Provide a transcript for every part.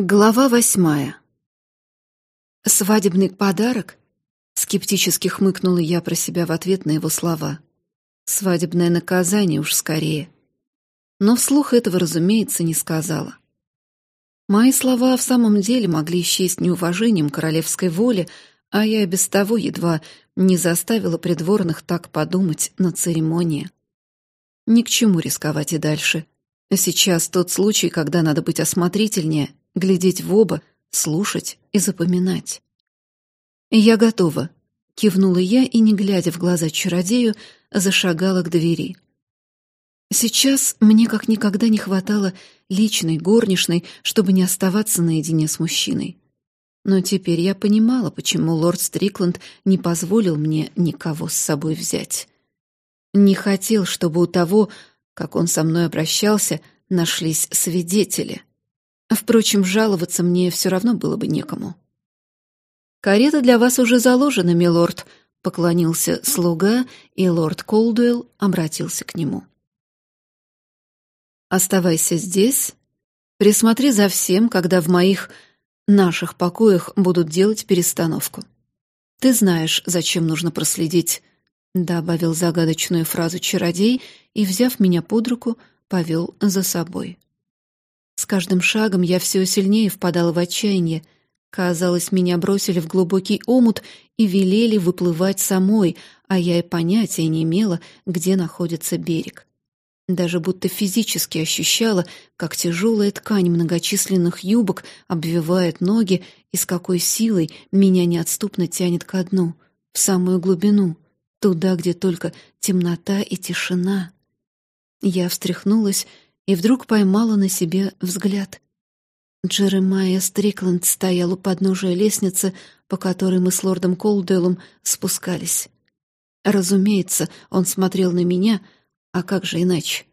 Глава восьмая. «Свадебный подарок?» — скептически хмыкнула я про себя в ответ на его слова. «Свадебное наказание уж скорее». Но вслух этого, разумеется, не сказала. Мои слова в самом деле могли счесть неуважением королевской воли, а я без того едва не заставила придворных так подумать на церемонии. Ни к чему рисковать и дальше. Сейчас тот случай, когда надо быть осмотрительнее — глядеть в оба, слушать и запоминать. «Я готова», — кивнула я и, не глядя в глаза чародею, зашагала к двери. Сейчас мне как никогда не хватало личной горничной, чтобы не оставаться наедине с мужчиной. Но теперь я понимала, почему лорд Стрикланд не позволил мне никого с собой взять. Не хотел, чтобы у того, как он со мной обращался, нашлись свидетели. Впрочем, жаловаться мне все равно было бы некому. «Карета для вас уже заложена, милорд», — поклонился слуга, и лорд Колдуэлл обратился к нему. «Оставайся здесь, присмотри за всем, когда в моих, наших покоях будут делать перестановку. Ты знаешь, зачем нужно проследить», — добавил загадочную фразу чародей и, взяв меня под руку, повел за собой. С каждым шагом я все сильнее впадала в отчаяние. Казалось, меня бросили в глубокий омут и велели выплывать самой, а я и понятия не имела, где находится берег. Даже будто физически ощущала, как тяжелая ткань многочисленных юбок обвивает ноги и с какой силой меня неотступно тянет ко дну, в самую глубину, туда, где только темнота и тишина. Я встряхнулась и вдруг поймала на себе взгляд. Джеремайя Стрикланд стоял у подножия лестницы, по которой мы с лордом Колдуэллом спускались. Разумеется, он смотрел на меня, а как же иначе?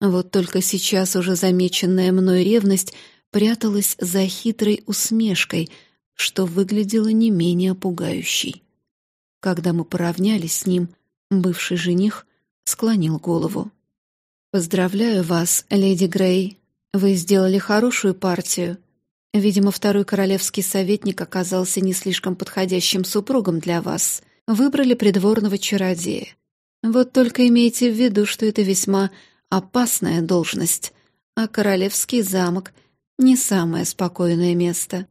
Вот только сейчас уже замеченная мной ревность пряталась за хитрой усмешкой, что выглядело не менее пугающей. Когда мы поравнялись с ним, бывший жених склонил голову. «Поздравляю вас, леди Грей. Вы сделали хорошую партию. Видимо, второй королевский советник оказался не слишком подходящим супругом для вас. Выбрали придворного чародея. Вот только имейте в виду, что это весьма опасная должность, а королевский замок — не самое спокойное место».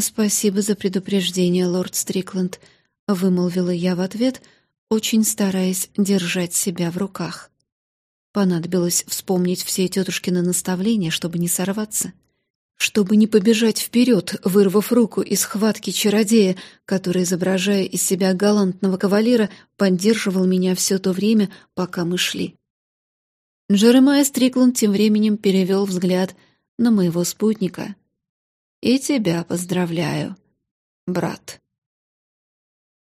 «Спасибо за предупреждение, лорд Стрикланд», — вымолвила я в ответ, очень стараясь держать себя в руках. Понадобилось вспомнить все тетушкины наставления, чтобы не сорваться. Чтобы не побежать вперед, вырвав руку из схватки чародея, который, изображая из себя галантного кавалера, поддерживал меня все то время, пока мы шли. Джеремайя Стрикланд тем временем перевел взгляд на моего спутника. «И тебя поздравляю, брат».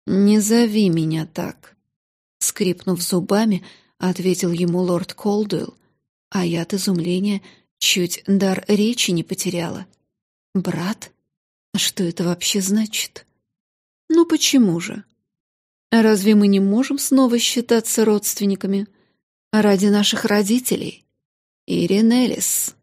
«Не зови меня так», — скрипнув зубами, —— ответил ему лорд Колдуэлл, а я от изумления чуть дар речи не потеряла. «Брат? Что это вообще значит?» «Ну почему же? Разве мы не можем снова считаться родственниками? Ради наших родителей? Иринелис?»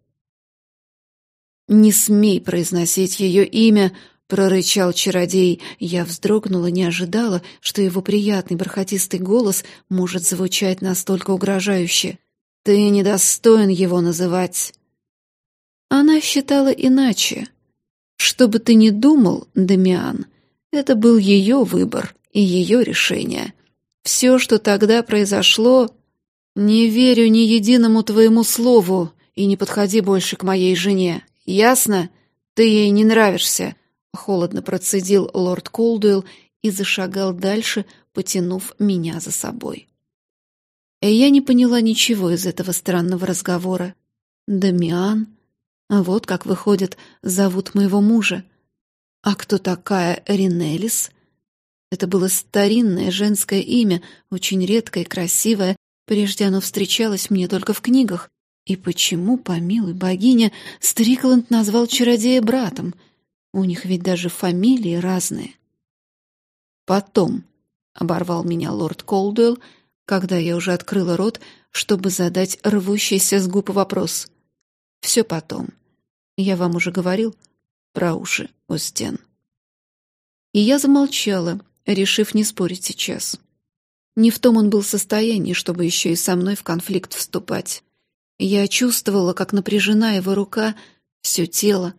«Не смей произносить ее имя!» — прорычал чародей. Я вздрогнула, не ожидала, что его приятный бархатистый голос может звучать настолько угрожающе. «Ты недостоин его называть!» Она считала иначе. Что бы ты ни думал, Дамиан, это был ее выбор и ее решение. Все, что тогда произошло... Не верю ни единому твоему слову и не подходи больше к моей жене. Ясно? Ты ей не нравишься. Холодно процедил лорд Колдуэлл и зашагал дальше, потянув меня за собой. И я не поняла ничего из этого странного разговора. Дамиан? А вот как, выходит, зовут моего мужа. А кто такая Ринелис? Это было старинное женское имя, очень редкое и красивое. Прежде оно встречалось мне только в книгах. И почему, помилуй богиня, Стрикланд назвал чародея братом — у них ведь даже фамилии разные. Потом, — оборвал меня лорд Колдуэлл, когда я уже открыла рот, чтобы задать рвущийся с губ вопрос. Все потом. Я вам уже говорил про уши у стен. И я замолчала, решив не спорить сейчас. Не в том он был состоянии, чтобы еще и со мной в конфликт вступать. Я чувствовала, как напряжена его рука, все тело,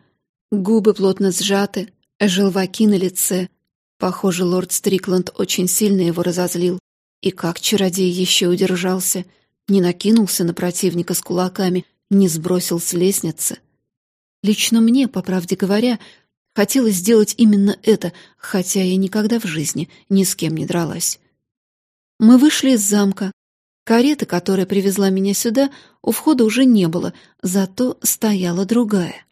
губы плотно сжаты, желваки на лице. Похоже, лорд Стрикланд очень сильно его разозлил. И как чародей еще удержался, не накинулся на противника с кулаками, не сбросил с лестницы. Лично мне, по правде говоря, хотелось сделать именно это, хотя я никогда в жизни ни с кем не дралась. Мы вышли из замка. Карета, которая привезла меня сюда, у входа уже не было, зато стояла другая.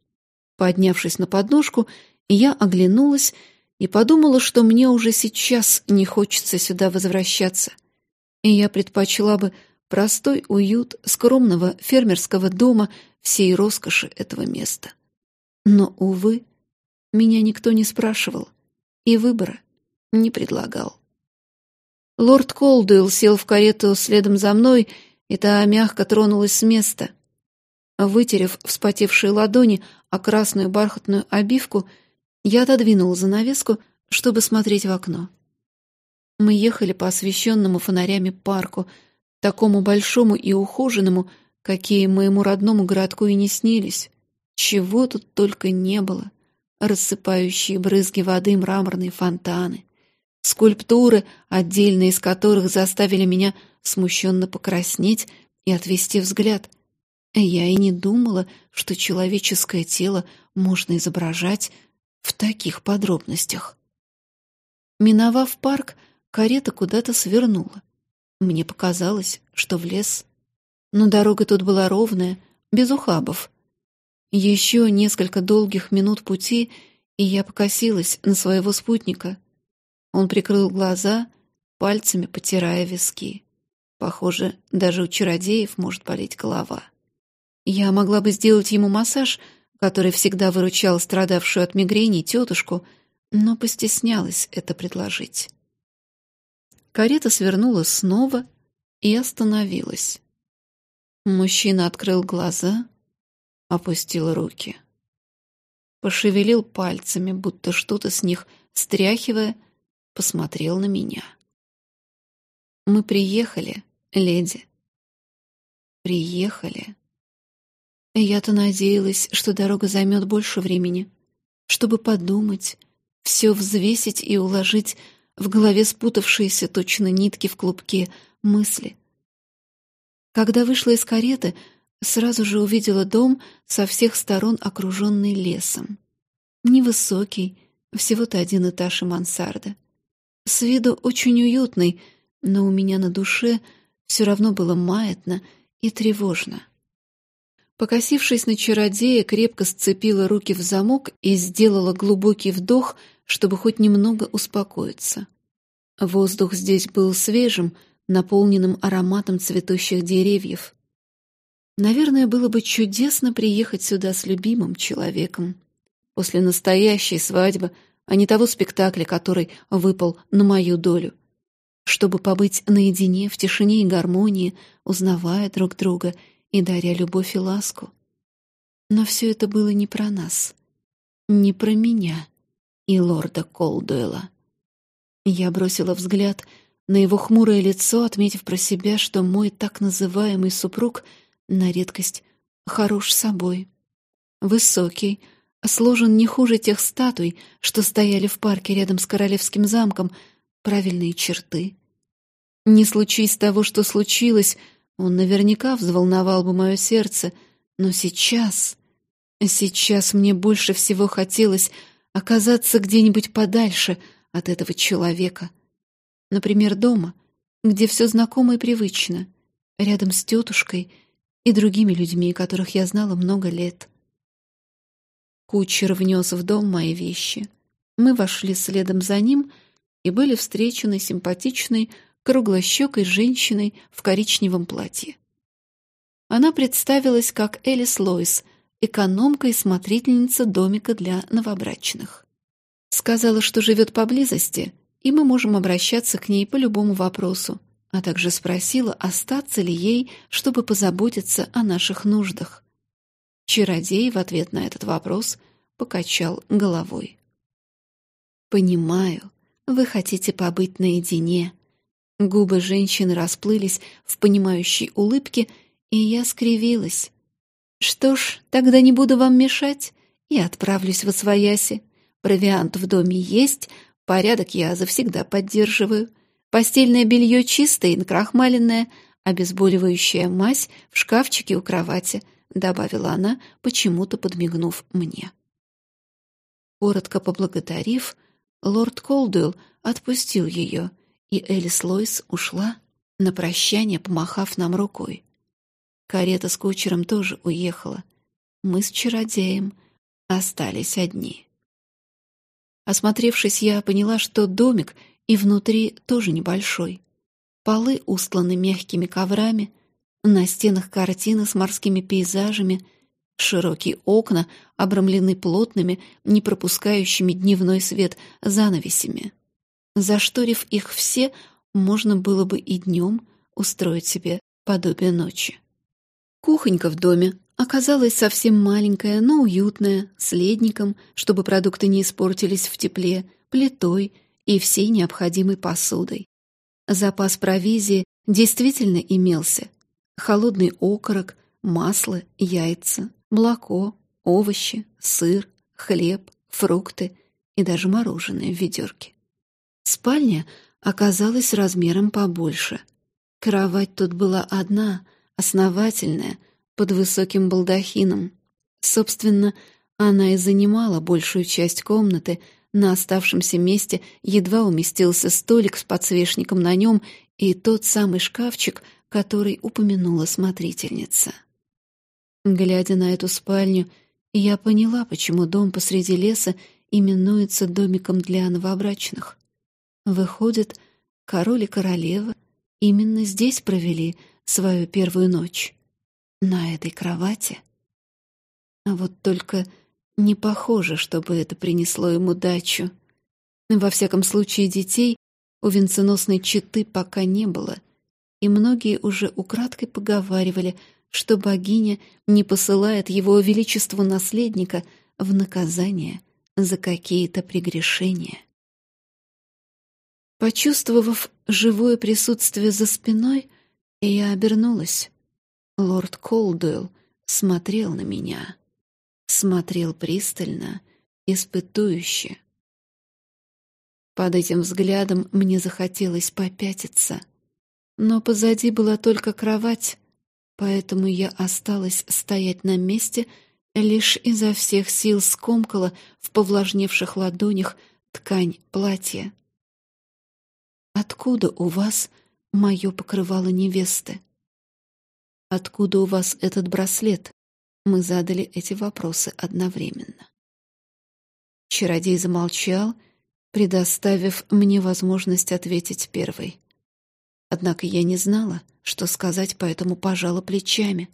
Поднявшись на подножку, я оглянулась и подумала, что мне уже сейчас не хочется сюда возвращаться. И я предпочла бы простой уют скромного фермерского дома всей роскоши этого места. Но, увы, меня никто не спрашивал и выбора не предлагал. Лорд Колдуэлл сел в карету следом за мной, и та мягко тронулась с места. Вытерев вспотевшие ладони о красную бархатную обивку, я отодвинул занавеску, чтобы смотреть в окно. Мы ехали по освещенному фонарями парку, такому большому и ухоженному, какие моему родному городку и не снились. Чего тут только не было. Рассыпающие брызги воды мраморные фонтаны, скульптуры, отдельные из которых заставили меня смущенно покраснеть и отвести взгляд. Я и не думала, что человеческое тело можно изображать в таких подробностях. Миновав парк, карета куда-то свернула. Мне показалось, что в лес. Но дорога тут была ровная, без ухабов. Еще несколько долгих минут пути, и я покосилась на своего спутника. Он прикрыл глаза, пальцами потирая виски. Похоже, даже у чародеев может болеть голова. Я могла бы сделать ему массаж, который всегда выручал страдавшую от мигрени тетушку, но постеснялась это предложить. Карета свернула снова и остановилась. Мужчина открыл глаза, опустил руки. Пошевелил пальцами, будто что-то с них стряхивая, посмотрел на меня. «Мы приехали, леди. Приехали. Я-то надеялась, что дорога займет больше времени, чтобы подумать, все взвесить и уложить в голове спутавшиеся точно нитки в клубке мысли. Когда вышла из кареты, сразу же увидела дом со всех сторон, окруженный лесом. Невысокий, всего-то один этаж и мансарда. С виду очень уютный, но у меня на душе все равно было маятно и тревожно. Покосившись на чародея, крепко сцепила руки в замок и сделала глубокий вдох, чтобы хоть немного успокоиться. Воздух здесь был свежим, наполненным ароматом цветущих деревьев. Наверное, было бы чудесно приехать сюда с любимым человеком. После настоящей свадьбы — а не того спектакля, который выпал на мою долю. Чтобы побыть наедине, в тишине и гармонии, узнавая друг друга и даря любовь и ласку. Но все это было не про нас, не про меня и лорда Колдуэла. Я бросила взгляд на его хмурое лицо, отметив про себя, что мой так называемый супруг на редкость хорош собой. Высокий, сложен не хуже тех статуй, что стояли в парке рядом с королевским замком, правильные черты. Не случись того, что случилось, он наверняка взволновал бы мое сердце, но сейчас... Сейчас мне больше всего хотелось оказаться где-нибудь подальше от этого человека. Например, дома, где все знакомо и привычно, рядом с тетушкой и другими людьми, которых я знала много лет. Кучер внес в дом мои вещи. Мы вошли следом за ним и были встречены симпатичной, круглощекой женщиной в коричневом платье. Она представилась как Элис Лойс, экономка и смотрительница домика для новобрачных. Сказала, что живет поблизости, и мы можем обращаться к ней по любому вопросу, а также спросила, остаться ли ей, чтобы позаботиться о наших нуждах. Чародей в ответ на этот вопрос покачал головой. «Понимаю, вы хотите побыть наедине». Губы женщины расплылись в понимающей улыбке, и я скривилась. «Что ж, тогда не буду вам мешать и отправлюсь в Освояси. Провиант в доме есть, порядок я завсегда поддерживаю. Постельное белье чистое и накрахмаленное, обезболивающая мазь в шкафчике у кровати», — добавила она, почему-то подмигнув мне. Коротко поблагодарив, лорд Колдуэлл отпустил ее, и Элис Лойс ушла, на прощание помахав нам рукой. Карета с кучером тоже уехала. Мы с чародеем остались одни. Осмотревшись, я поняла, что домик и внутри тоже небольшой. Полы устланы мягкими коврами, на стенах картины с морскими пейзажами, широкие окна обрамлены плотными, не пропускающими дневной свет занавесями. Зашторив их все, можно было бы и днем устроить себе подобие ночи. Кухонька в доме оказалась совсем маленькая, но уютная, с ледником, чтобы продукты не испортились в тепле, плитой и всей необходимой посудой. Запас провизии действительно имелся. Холодный окорок, масло, яйца, молоко, овощи, сыр, хлеб, фрукты и даже мороженое в ведерке. Спальня оказалась размером побольше. Кровать тут была одна, основательная, под высоким балдахином. Собственно, она и занимала большую часть комнаты, на оставшемся месте едва уместился столик с подсвечником на нем и тот самый шкафчик, который упомянула смотрительница. Глядя на эту спальню, я поняла, почему дом посреди леса именуется домиком для новобрачных. Выходит, король и королева именно здесь провели свою первую ночь. На этой кровати. А вот только не похоже, чтобы это принесло ему удачу. Во всяком случае, детей у венценосной четы пока не было, и многие уже украдкой поговаривали, что богиня не посылает его величеству наследника в наказание за какие-то прегрешения. Почувствовав живое присутствие за спиной, я обернулась. Лорд Колдуэлл смотрел на меня. Смотрел пристально, испытующе. Под этим взглядом мне захотелось попятиться. Но позади была только кровать, поэтому я осталась стоять на месте, лишь изо всех сил скомкала в повлажневших ладонях ткань платья. «Откуда у вас мое покрывало невесты?» «Откуда у вас этот браслет?» Мы задали эти вопросы одновременно. Чародей замолчал, предоставив мне возможность ответить первой. Однако я не знала, что сказать, поэтому пожала плечами.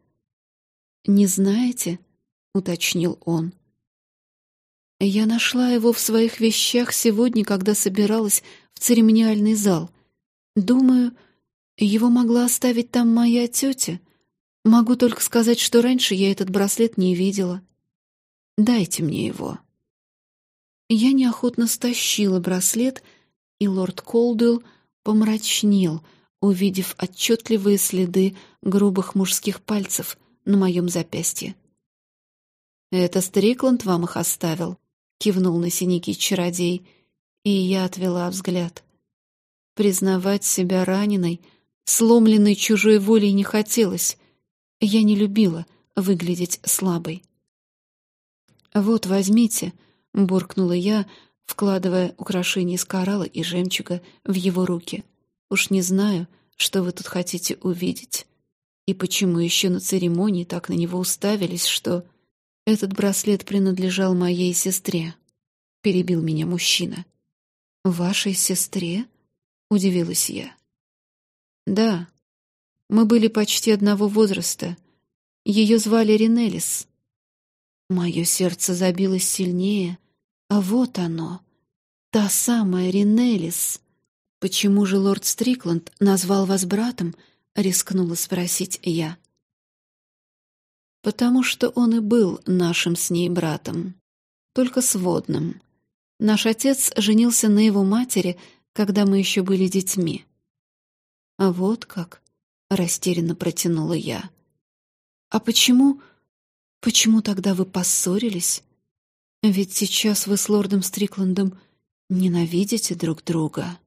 «Не знаете?» — уточнил он. «Я нашла его в своих вещах сегодня, когда собиралась церемониальный зал. Думаю, его могла оставить там моя тетя. Могу только сказать, что раньше я этот браслет не видела. Дайте мне его». Я неохотно стащила браслет, и лорд Колдуэлл помрачнел, увидев отчетливые следы грубых мужских пальцев на моем запястье. «Это Стрикланд вам их оставил», — кивнул на синяки чародей, и я отвела взгляд. Признавать себя раненой, сломленной чужой волей не хотелось. Я не любила выглядеть слабой. «Вот, возьмите», — буркнула я, вкладывая украшение из коралла и жемчуга в его руки. «Уж не знаю, что вы тут хотите увидеть. И почему еще на церемонии так на него уставились, что...» «Этот браслет принадлежал моей сестре», — перебил меня мужчина. «Вашей сестре?» — удивилась я. «Да, мы были почти одного возраста. Ее звали Ринелис. Мое сердце забилось сильнее, а вот оно, та самая Ринелис. Почему же лорд Стрикланд назвал вас братом? Рискнула спросить я. Потому что он и был нашим с ней братом, только сводным. Наш отец женился на его матери, когда мы еще были детьми. А вот как, растерянно протянула я. А почему, почему тогда вы поссорились? Ведь сейчас вы с лордом Стрикландом ненавидите друг друга.